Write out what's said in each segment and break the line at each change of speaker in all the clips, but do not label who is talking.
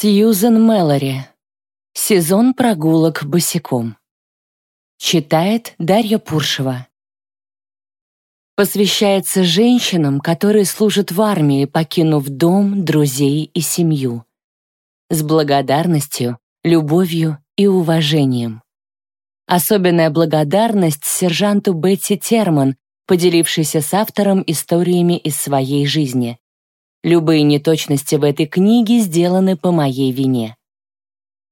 Сьюзен Мэлори. Сезон прогулок босиком. Читает Дарья Пуршева. Посвящается женщинам, которые служат в армии, покинув дом, друзей и семью. С благодарностью, любовью и уважением. Особенная благодарность сержанту Бетти Терман, поделившейся с автором историями из своей жизни. Любые неточности в этой книге сделаны по моей вине.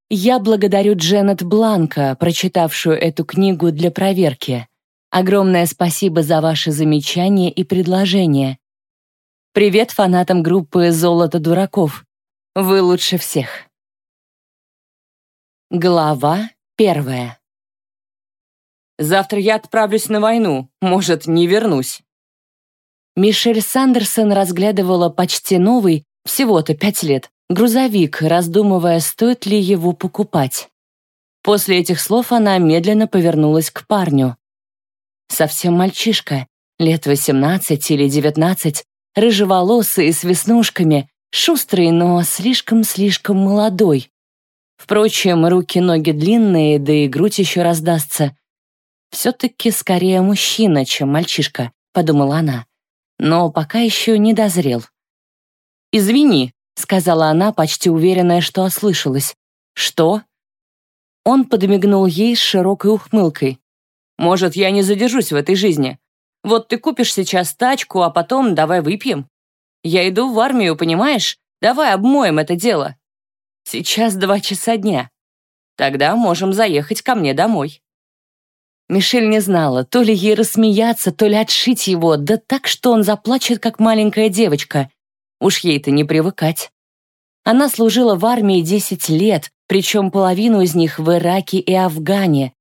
Я благодарю Дженнет Бланка, прочитавшую эту книгу для проверки. Огромное спасибо за ваши замечания и предложения. Привет фанатам группы «Золото дураков». Вы лучше всех. Глава первая.
Завтра я отправлюсь на войну, может, не вернусь.
Мишель Сандерсон разглядывала почти новый, всего-то пять лет, грузовик, раздумывая, стоит ли его покупать. После этих слов она медленно повернулась к парню. Совсем мальчишка, лет восемнадцать или девятнадцать, рыжеволосый с веснушками, шустрый, но слишком-слишком молодой. Впрочем, руки-ноги длинные, да и грудь еще раздастся. «Все-таки скорее мужчина, чем мальчишка», — подумала она но пока еще не дозрел.
«Извини», —
сказала она, почти уверенная, что ослышалась. «Что?» Он подмигнул ей с широкой ухмылкой.
«Может, я не задержусь в этой жизни. Вот ты купишь сейчас тачку, а потом давай выпьем. Я иду в армию, понимаешь? Давай обмоем это дело. Сейчас два часа дня. Тогда можем заехать ко мне домой».
Мишель не знала, то ли ей рассмеяться, то ли отшить его, да так, что он заплачет, как маленькая девочка. Уж ей-то не привыкать. Она служила в армии 10 лет, причем половину из них в Ираке и Афгане.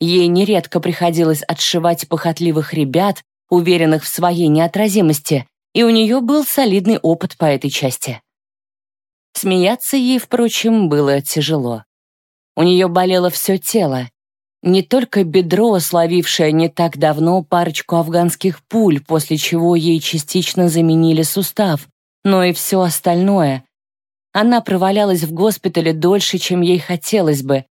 Ей нередко приходилось отшивать похотливых ребят, уверенных в своей неотразимости, и у нее был солидный опыт по этой части. Смеяться ей, впрочем, было тяжело. У нее болело все тело, не только бедро, словившее не так давно парочку афганских пуль, после чего ей частично заменили сустав, но и все остальное. Она провалялась в госпитале дольше, чем ей хотелось бы.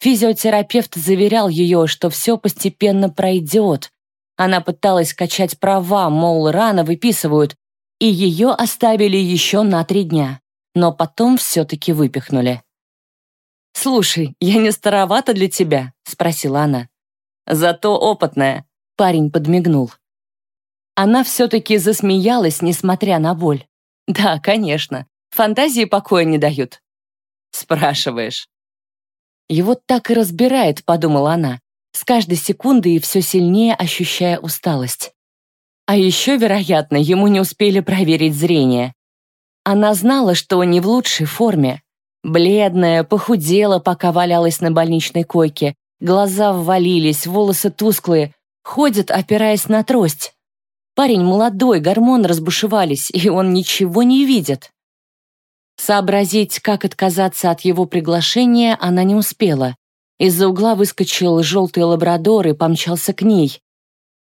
Физиотерапевт заверял ее, что все постепенно пройдет. Она пыталась качать права, мол, рано выписывают, и ее оставили еще на три дня, но потом все-таки выпихнули.
«Слушай, я не старовата для тебя?» — спросила она. «Зато опытная», —
парень подмигнул. Она все-таки засмеялась, несмотря на боль. «Да, конечно. Фантазии покоя не дают».
«Спрашиваешь».
«Его так и разбирает», — подумала она, с каждой секундой все сильнее ощущая усталость. А еще, вероятно, ему не успели проверить зрение. Она знала, что не в лучшей форме, Бледная, похудела, пока валялась на больничной койке. Глаза ввалились, волосы тусклые. Ходит, опираясь на трость. Парень молодой, гормоны разбушевались, и он ничего не видит. Сообразить, как отказаться от его приглашения, она не успела. Из-за угла выскочил желтый лабрадор и помчался к ней.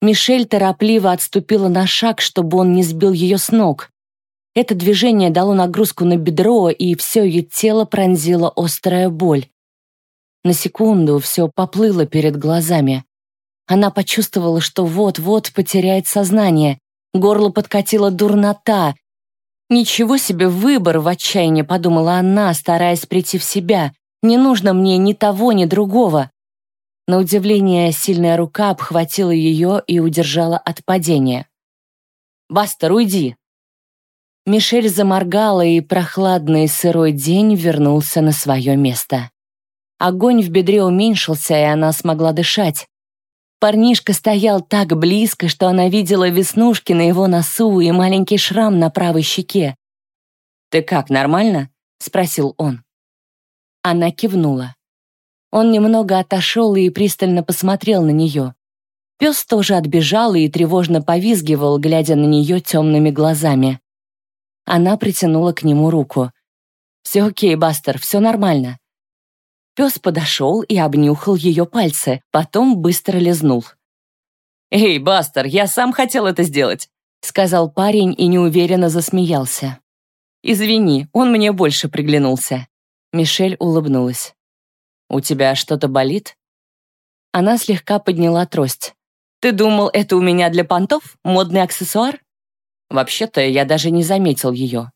Мишель торопливо отступила на шаг, чтобы он не сбил ее с ног. Это движение дало нагрузку на бедро, и все ее тело пронзила острая боль. На секунду все поплыло перед глазами. Она почувствовала, что вот-вот потеряет сознание. Горло подкатила дурнота. «Ничего себе выбор!» — в отчаянии подумала она, стараясь прийти в себя. «Не нужно мне ни того, ни другого». На удивление, сильная рука обхватила ее и удержала от падения. «Бастер, уйди!» Мишель заморгала, и прохладный сырой день вернулся на свое место. Огонь в бедре уменьшился, и она смогла дышать. Парнишка стоял так близко, что она видела веснушки на его носу и маленький шрам на правой щеке. «Ты как, нормально?» — спросил он. Она кивнула. Он немного отошел и пристально посмотрел на нее. Пес тоже отбежал и тревожно повизгивал, глядя на нее темными глазами. Она притянула к нему руку. «Все окей, Бастер, все нормально». Пес подошел и обнюхал ее пальцы, потом быстро лизнул.
«Эй, Бастер, я сам хотел это сделать»,
сказал парень и неуверенно засмеялся. Извини, он мне больше приглянулся. Мишель улыбнулась. «У тебя что-то болит?» Она слегка подняла трость. «Ты думал, это у меня для понтов? Модный аксессуар?» Вообще-то я даже не заметил ее.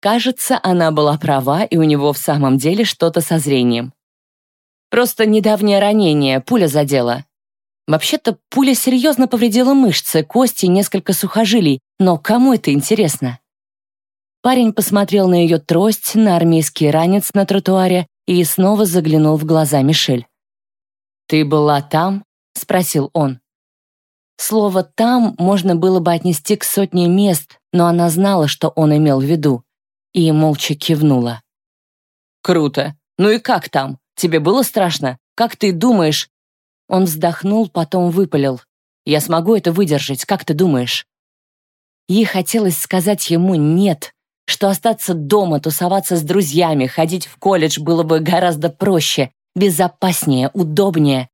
Кажется, она была права, и у него в самом деле что-то со зрением. Просто недавнее ранение, пуля задела. Вообще-то пуля серьезно повредила мышцы, кости и несколько сухожилий, но кому это интересно? Парень посмотрел на ее трость, на армейский ранец на тротуаре и снова заглянул в глаза Мишель. «Ты была там?» — спросил он. Слово «там» можно было бы отнести к сотне мест, но она знала, что он имел в виду и молча кивнула. «Круто. Ну и как там? Тебе было страшно? Как ты думаешь?» Он вздохнул, потом выпалил. «Я смогу это выдержать, как ты думаешь?» Ей хотелось сказать ему «нет», что остаться дома, тусоваться с друзьями, ходить в колледж было бы гораздо проще, безопаснее, удобнее.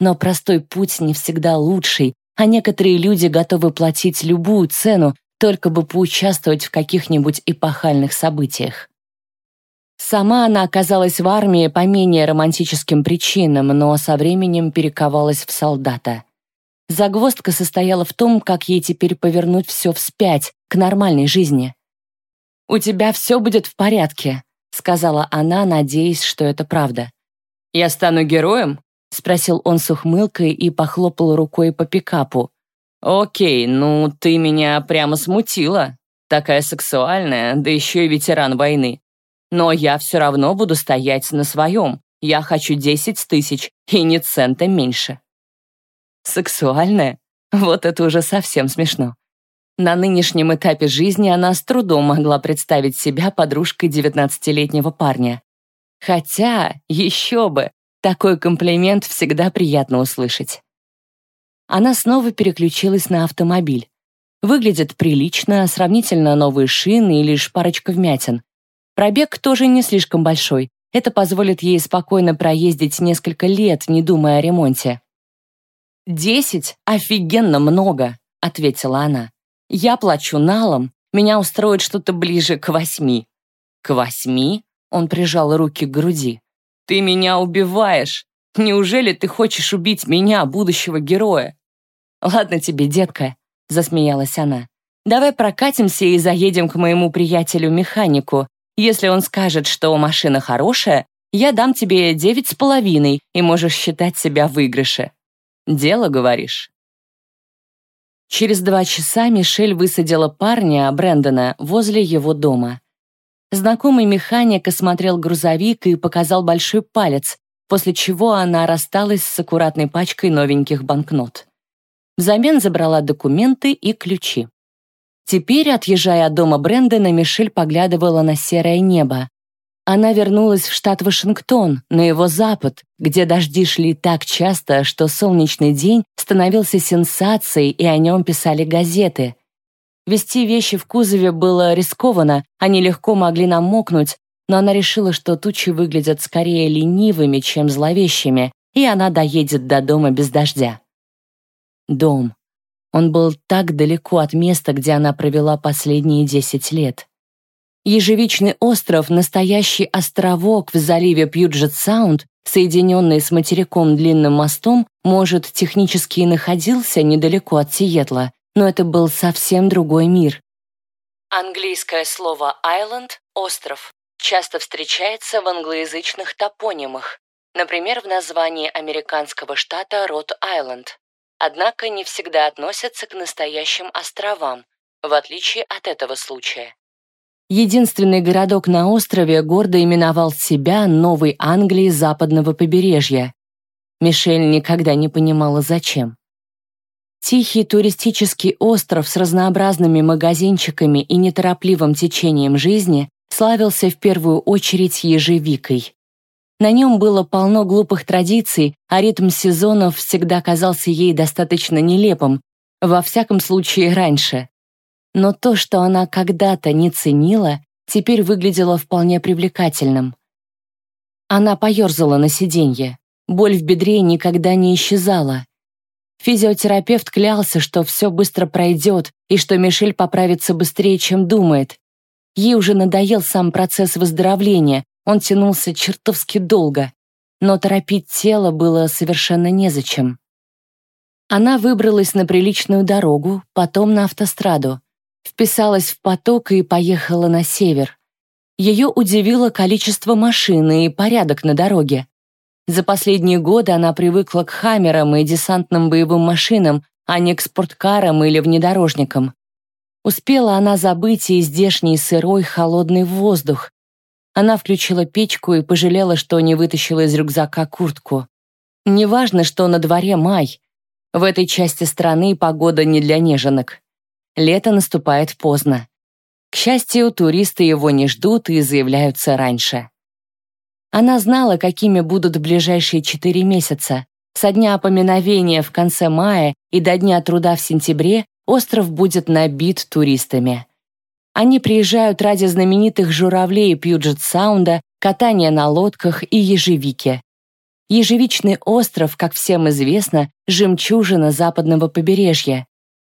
Но простой путь не всегда лучший, а некоторые люди готовы платить любую цену, только бы поучаствовать в каких-нибудь эпохальных событиях. Сама она оказалась в армии по менее романтическим причинам, но со временем перековалась в солдата. Загвоздка состояла в том, как ей теперь повернуть все вспять, к нормальной жизни. «У тебя все будет в порядке», — сказала она, надеясь, что это правда. «Я стану героем?» — спросил он с ухмылкой и похлопал рукой по пикапу, «Окей, ну ты меня прямо смутила. Такая сексуальная, да еще и ветеран войны. Но я все равно буду стоять на своем. Я хочу десять тысяч, и ни цента меньше». Сексуальная? Вот это уже совсем смешно. На нынешнем этапе жизни она с трудом могла представить себя подружкой девятнадцатилетнего парня. Хотя, еще бы, такой комплимент всегда приятно услышать она снова переключилась на автомобиль. Выглядит прилично, сравнительно новые шины и лишь парочка вмятин. Пробег тоже не слишком большой. Это позволит ей спокойно проездить несколько лет, не думая о ремонте. «Десять? Офигенно много!» — ответила она. «Я плачу налом. Меня устроит что-то ближе к восьми». «К восьми?» — он прижал руки к груди. «Ты меня убиваешь! Неужели ты хочешь убить меня, будущего героя?» «Ладно тебе, детка», — засмеялась она. «Давай прокатимся и заедем к моему приятелю-механику. Если он скажет, что машина хорошая, я дам тебе девять с половиной, и можешь считать себя в выигрыше. Дело, говоришь?» Через два часа Мишель высадила парня, Брэндона, возле его дома. Знакомый механик осмотрел грузовик и показал большой палец, после чего она рассталась с аккуратной пачкой новеньких банкнот. Взамен забрала документы и ключи. Теперь, отъезжая от дома Брэндона, Мишель поглядывала на серое небо. Она вернулась в штат Вашингтон, на его запад, где дожди шли так часто, что солнечный день становился сенсацией, и о нем писали газеты. Вести вещи в кузове было рискованно, они легко могли намокнуть, но она решила, что тучи выглядят скорее ленивыми, чем зловещими, и она доедет до дома без дождя. Дом. Он был так далеко от места, где она провела последние десять лет. Ежевичный остров — настоящий островок в заливе Пьюджет-Саунд, соединенный с материком длинным мостом, может, технически и находился недалеко от Сиэтла, но это был совсем другой мир. Английское слово «island» — «остров» часто встречается в англоязычных топонимах, например, в названии американского штата Рот-Айленд. Однако не всегда относятся к настоящим островам, в отличие от этого случая. Единственный городок на острове гордо именовал себя Новой Англией западного побережья. Мишель никогда не понимала, зачем. Тихий туристический остров с разнообразными магазинчиками и неторопливым течением жизни славился в первую очередь ежевикой. На нем было полно глупых традиций, а ритм сезонов всегда казался ей достаточно нелепым, во всяком случае раньше. Но то, что она когда-то не ценила, теперь выглядело вполне привлекательным. Она поерзала на сиденье. Боль в бедре никогда не исчезала. Физиотерапевт клялся, что все быстро пройдет и что Мишель поправится быстрее, чем думает. Ей уже надоел сам процесс выздоровления, он тянулся чертовски долго. Но торопить тело было совершенно незачем. Она выбралась на приличную дорогу, потом на автостраду, вписалась в поток и поехала на север. Ее удивило количество машин и порядок на дороге. За последние годы она привыкла к хаммерам и десантным боевым машинам, а не к спорткарам или внедорожникам. Успела она забыть и здешний сырой холодный воздух. Она включила печку и пожалела, что не вытащила из рюкзака куртку. Неважно, что на дворе май. В этой части страны погода не для неженок. Лето наступает поздно. К счастью, туристы его не ждут и заявляются раньше. Она знала, какими будут ближайшие четыре месяца. Со дня поминовения в конце мая и до дня труда в сентябре остров будет набит туристами. Они приезжают ради знаменитых журавлей Пьюджет-Саунда, катания на лодках и ежевики. Ежевичный остров, как всем известно, жемчужина западного побережья.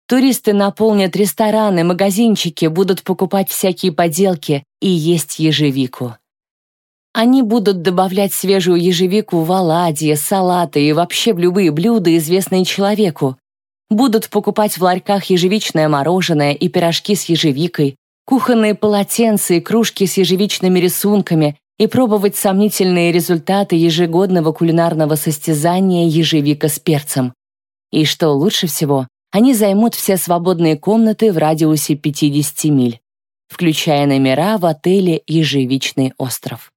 Туристы наполнят рестораны, магазинчики, будут покупать всякие поделки и есть ежевику. Они будут добавлять свежую ежевику в оладьи, салаты и вообще в любые блюда, известные человеку. Будут покупать в ларьках ежевичное мороженое и пирожки с ежевикой, кухонные полотенца и кружки с ежевичными рисунками и пробовать сомнительные результаты ежегодного кулинарного состязания ежевика с перцем. И что лучше всего, они займут все свободные комнаты в радиусе 50 миль, включая номера в отеле «Ежевичный остров».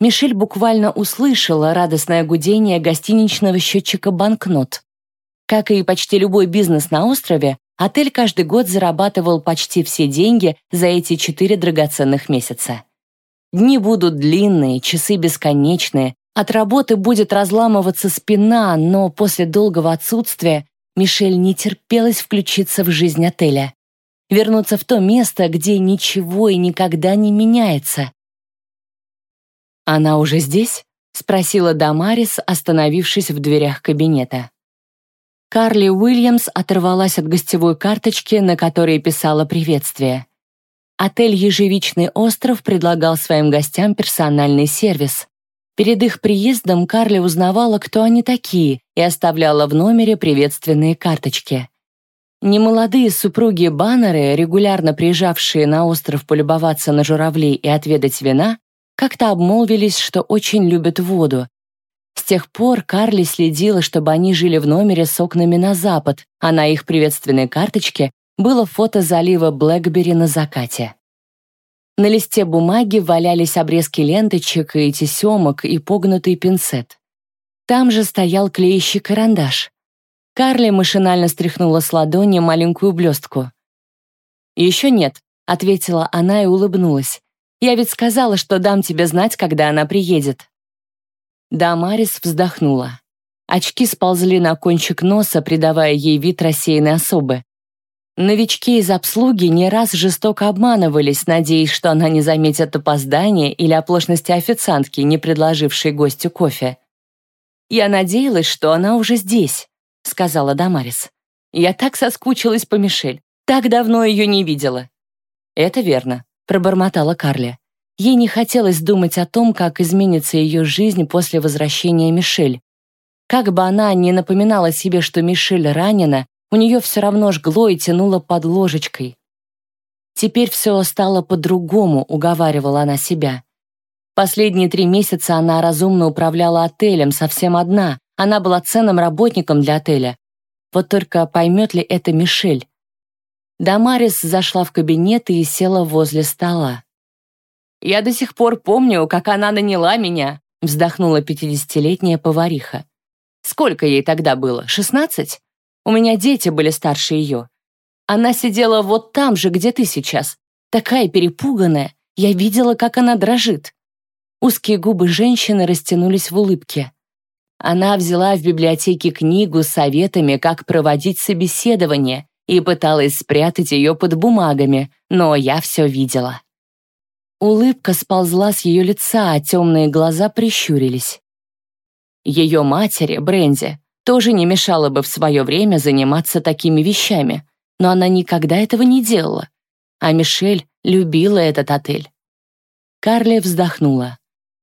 Мишель буквально услышала радостное гудение гостиничного счетчика банкнот. Как и почти любой бизнес на острове, отель каждый год зарабатывал почти все деньги за эти четыре драгоценных месяца. Дни будут длинные, часы бесконечные, от работы будет разламываться спина, но после долгого отсутствия Мишель не терпелась включиться в жизнь отеля. Вернуться в то место, где ничего и никогда не меняется. «Она уже здесь?» — спросила Дамарис, остановившись в дверях кабинета. Карли Уильямс оторвалась от гостевой карточки, на которой писала приветствие. Отель «Ежевичный остров» предлагал своим гостям персональный сервис. Перед их приездом Карли узнавала, кто они такие, и оставляла в номере приветственные карточки. Немолодые супруги Баннеры, регулярно приезжавшие на остров полюбоваться на журавлей и отведать вина, как-то обмолвились, что очень любят воду. С тех пор Карли следила, чтобы они жили в номере с окнами на запад, а на их приветственной карточке было фото залива Блэкбери на закате. На листе бумаги валялись обрезки ленточек и тесемок и погнутый пинцет. Там же стоял клеящий карандаш. Карли машинально стряхнула с ладони маленькую блестку. «Еще нет», — ответила она и улыбнулась. «Я ведь сказала, что дам тебе знать, когда она приедет». Дамарис вздохнула. Очки сползли на кончик носа, придавая ей вид рассеянной особы. Новички из обслуги не раз жестоко обманывались, надеясь, что она не заметит опоздания или оплошности официантки, не предложившей гостю кофе. «Я надеялась, что она уже здесь», — сказала Дамарис. «Я так соскучилась по Мишель. Так давно ее не видела». «Это верно», — пробормотала Карли. Ей не хотелось думать о том, как изменится ее жизнь после возвращения Мишель. Как бы она ни напоминала себе, что Мишель ранена, у нее все равно жгло и тянуло под ложечкой. Теперь все стало по-другому, уговаривала она себя. Последние три месяца она разумно управляла отелем, совсем одна. Она была ценным работником для отеля. Вот только поймет ли это Мишель? Дамарис зашла в кабинет и села возле стола. «Я до сих пор помню, как она наняла меня», вздохнула пятидесятилетняя повариха. «Сколько ей тогда было? Шестнадцать? У меня дети были старше ее. Она сидела вот там же, где ты сейчас. Такая перепуганная. Я видела, как она дрожит. Узкие губы женщины растянулись в улыбке. Она взяла в библиотеке книгу с советами, как проводить собеседование, и пыталась спрятать ее под бумагами, но я все видела. Улыбка сползла с ее лица, а темные глаза прищурились. Ее матери, Бренди, тоже не мешало бы в свое время заниматься такими вещами, но она никогда этого не делала. а Мишель любила этот отель. Карли вздохнула.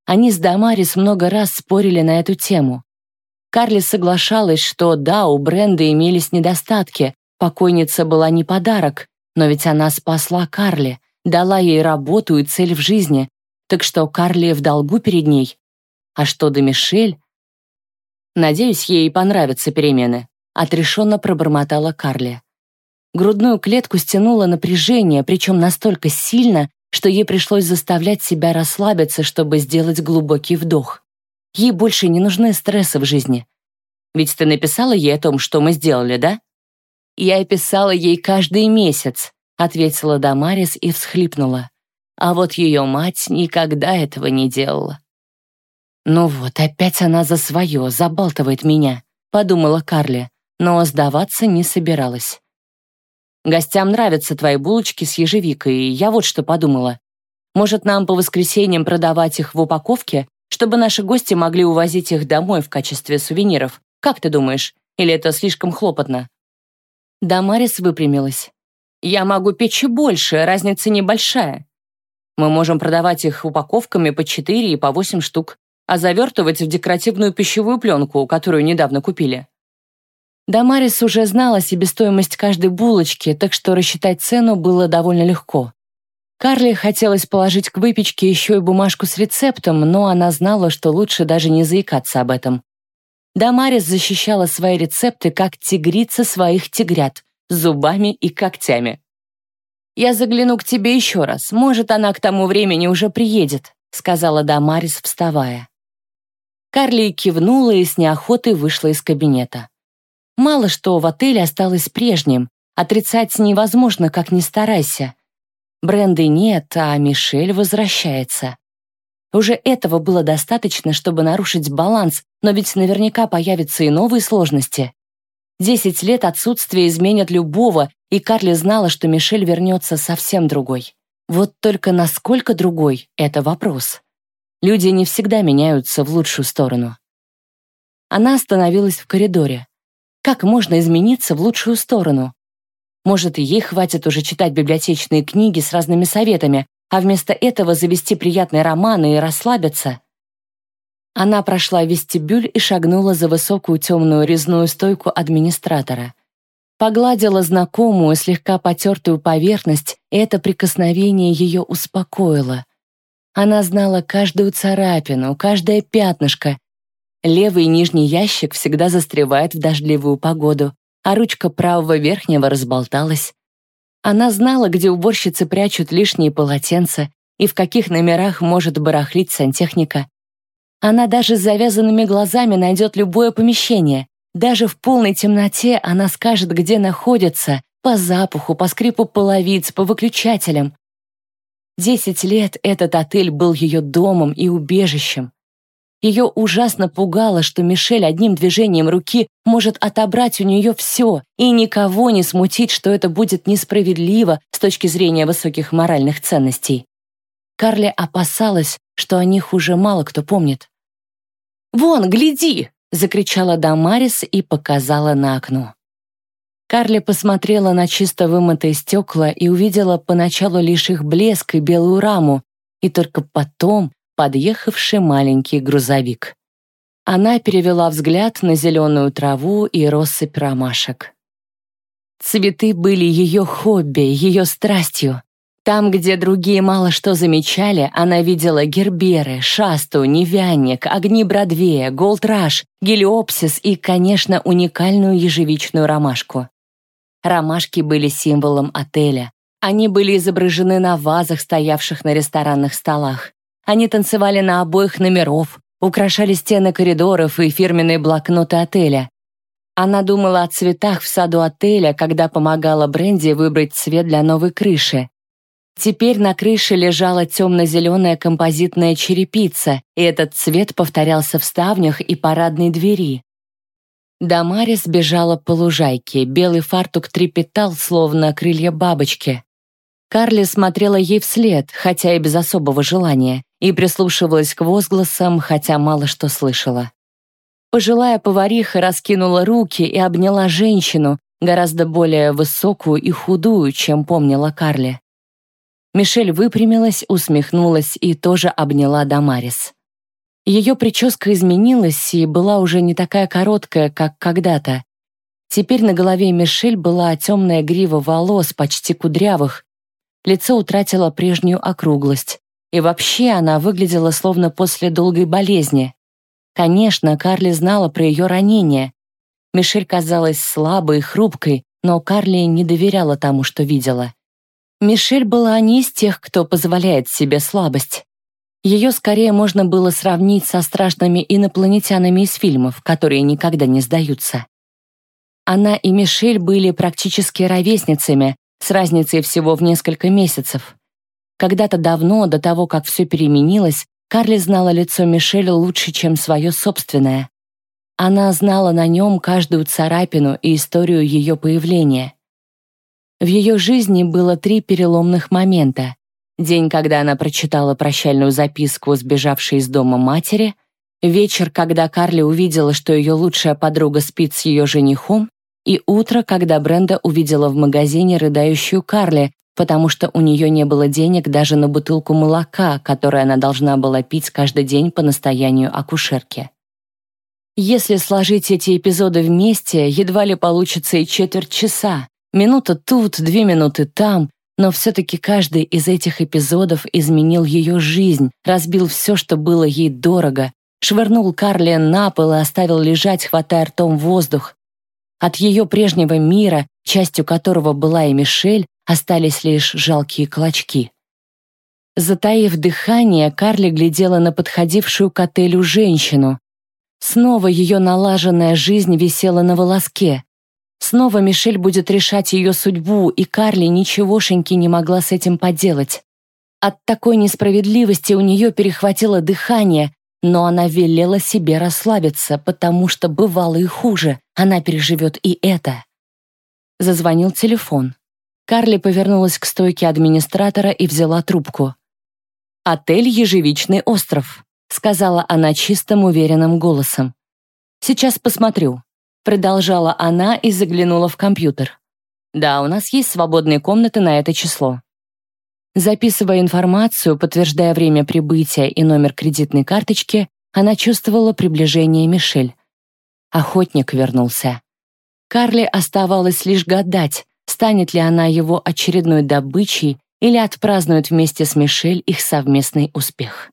Они с Дамарис много раз спорили на эту тему. Карли соглашалась, что да, у бренда имелись недостатки, покойница была не подарок, но ведь она спасла Карли, дала ей работу и цель в жизни, так что Карли в долгу перед ней. А что до Мишель? Надеюсь, ей понравятся перемены, отрешенно пробормотала Карли. Грудную клетку стянуло напряжение, причем настолько сильно, что ей пришлось заставлять себя расслабиться, чтобы сделать глубокий вдох. Ей больше не нужны стрессы в жизни. Ведь ты написала ей о том, что мы сделали, да? Я писала ей каждый месяц, ответила Дамарис и всхлипнула. А вот ее мать никогда этого не делала. «Ну вот, опять она за свое, забалтывает меня», — подумала Карли, но сдаваться не собиралась. Гостям нравятся твои булочки с ежевикой, я вот что подумала. Может, нам по воскресеньям продавать их в упаковке, чтобы наши гости могли увозить их домой в качестве сувениров? Как ты думаешь? Или это слишком хлопотно?» Дамарис выпрямилась. «Я могу печь и больше, разница небольшая. Мы можем продавать их упаковками по 4 и по 8 штук, а завертывать в декоративную пищевую пленку, которую недавно купили. Дамарис уже знала себестоимость каждой булочки, так что рассчитать цену было довольно легко. Карли хотелось положить к выпечке еще и бумажку с рецептом, но она знала, что лучше даже не заикаться об этом. Дамарис защищала свои рецепты как тигрица своих тигрят, зубами и когтями. «Я загляну к тебе еще раз, может, она к тому времени уже приедет», сказала Дамарис, вставая. Карли кивнула и с неохотой вышла из кабинета. Мало что в отеле осталось прежним, отрицать невозможно, как ни старайся. Бренды нет, а Мишель возвращается. Уже этого было достаточно, чтобы нарушить баланс, но ведь наверняка появятся и новые сложности. Десять лет отсутствия изменят любого, и Карли знала, что Мишель вернется совсем другой. Вот только насколько другой — это вопрос. Люди не всегда меняются в лучшую сторону. Она остановилась в коридоре. Как можно измениться в лучшую сторону? Может, ей хватит уже читать библиотечные книги с разными советами, а вместо этого завести приятные романы и расслабиться? Она прошла вестибюль и шагнула за высокую темную резную стойку администратора. Погладила знакомую, слегка потертую поверхность, и это прикосновение ее успокоило. Она знала каждую царапину, каждое пятнышко, Левый нижний ящик всегда застревает в дождливую погоду, а ручка правого верхнего разболталась. Она знала, где уборщицы прячут лишние полотенца и в каких номерах может барахлить сантехника. Она даже с завязанными глазами найдет любое помещение. Даже в полной темноте она скажет, где находится, по запаху, по скрипу половиц, по выключателям. Десять лет этот отель был ее домом и убежищем. Ее ужасно пугало, что Мишель одним движением руки может отобрать у нее все и никого не смутить, что это будет несправедливо с точки зрения высоких моральных ценностей. Карли опасалась, что о них уже мало кто помнит. «Вон, гляди!» — закричала Дамарис и показала на окно. Карли посмотрела на чисто вымытые стекла и увидела поначалу лишь их блеск и белую раму, и только потом подъехавший маленький грузовик. Она перевела взгляд на зеленую траву и россыпь ромашек. Цветы были ее хобби, ее страстью. Там, где другие мало что замечали, она видела герберы, шасту, невянник, огни Бродвея, голдраж, гелиопсис и, конечно, уникальную ежевичную ромашку. Ромашки были символом отеля. Они были изображены на вазах, стоявших на ресторанных столах. Они танцевали на обоих номеров, украшали стены коридоров и фирменные блокноты отеля. Она думала о цветах в саду отеля, когда помогала Бренди выбрать цвет для новой крыши. Теперь на крыше лежала темно-зеленая композитная черепица, и этот цвет повторялся в ставнях и парадной двери. Дамарис бежала по лужайке, белый фартук трепетал, словно крылья бабочки. Карли смотрела ей вслед, хотя и без особого желания, и прислушивалась к возгласам, хотя мало что слышала. Пожилая повариха раскинула руки и обняла женщину, гораздо более высокую и худую, чем помнила Карли. Мишель выпрямилась, усмехнулась и тоже обняла Дамарис. Ее прическа изменилась и была уже не такая короткая, как когда-то. Теперь на голове Мишель была темная грива волос, почти кудрявых. Лицо утратило прежнюю округлость. И вообще она выглядела словно после долгой болезни. Конечно, Карли знала про ее ранение. Мишель казалась слабой и хрупкой, но Карли не доверяла тому, что видела. Мишель была не из тех, кто позволяет себе слабость. Ее скорее можно было сравнить со страшными инопланетянами из фильмов, которые никогда не сдаются. Она и Мишель были практически ровесницами, с разницей всего в несколько месяцев. Когда-то давно, до того, как все переменилось, Карли знала лицо Мишель лучше, чем свое собственное. Она знала на нем каждую царапину и историю ее появления. В ее жизни было три переломных момента. День, когда она прочитала прощальную записку, сбежавшей из дома матери, вечер, когда Карли увидела, что ее лучшая подруга спит с ее женихом, и утро, когда Бренда увидела в магазине рыдающую Карли, потому что у нее не было денег даже на бутылку молока, которую она должна была пить каждый день по настоянию акушерки. Если сложить эти эпизоды вместе, едва ли получится и четверть часа. Минута тут, две минуты там, но все-таки каждый из этих эпизодов изменил ее жизнь, разбил все, что было ей дорого, швырнул Карли на пол и оставил лежать, хватая ртом воздух, от ее прежнего мира, частью которого была и Мишель, остались лишь жалкие клочки. Затаив дыхание, Карли глядела на подходившую к отелю женщину. Снова ее налаженная жизнь висела на волоске. Снова Мишель будет решать ее судьбу, и Карли ничегошеньки не могла с этим поделать. От такой несправедливости у нее перехватило дыхание, но она велела себе расслабиться, потому что бывало и хуже, она переживет и это. Зазвонил телефон. Карли повернулась к стойке администратора и взяла трубку. «Отель «Ежевичный остров», — сказала она чистым уверенным голосом. «Сейчас посмотрю», — продолжала она и заглянула в компьютер. «Да, у нас есть свободные комнаты на это число». Записывая информацию, подтверждая время прибытия и номер кредитной карточки, она чувствовала приближение Мишель. Охотник вернулся. Карли оставалось лишь гадать, станет ли она его очередной добычей или отпразднует вместе с Мишель их совместный успех.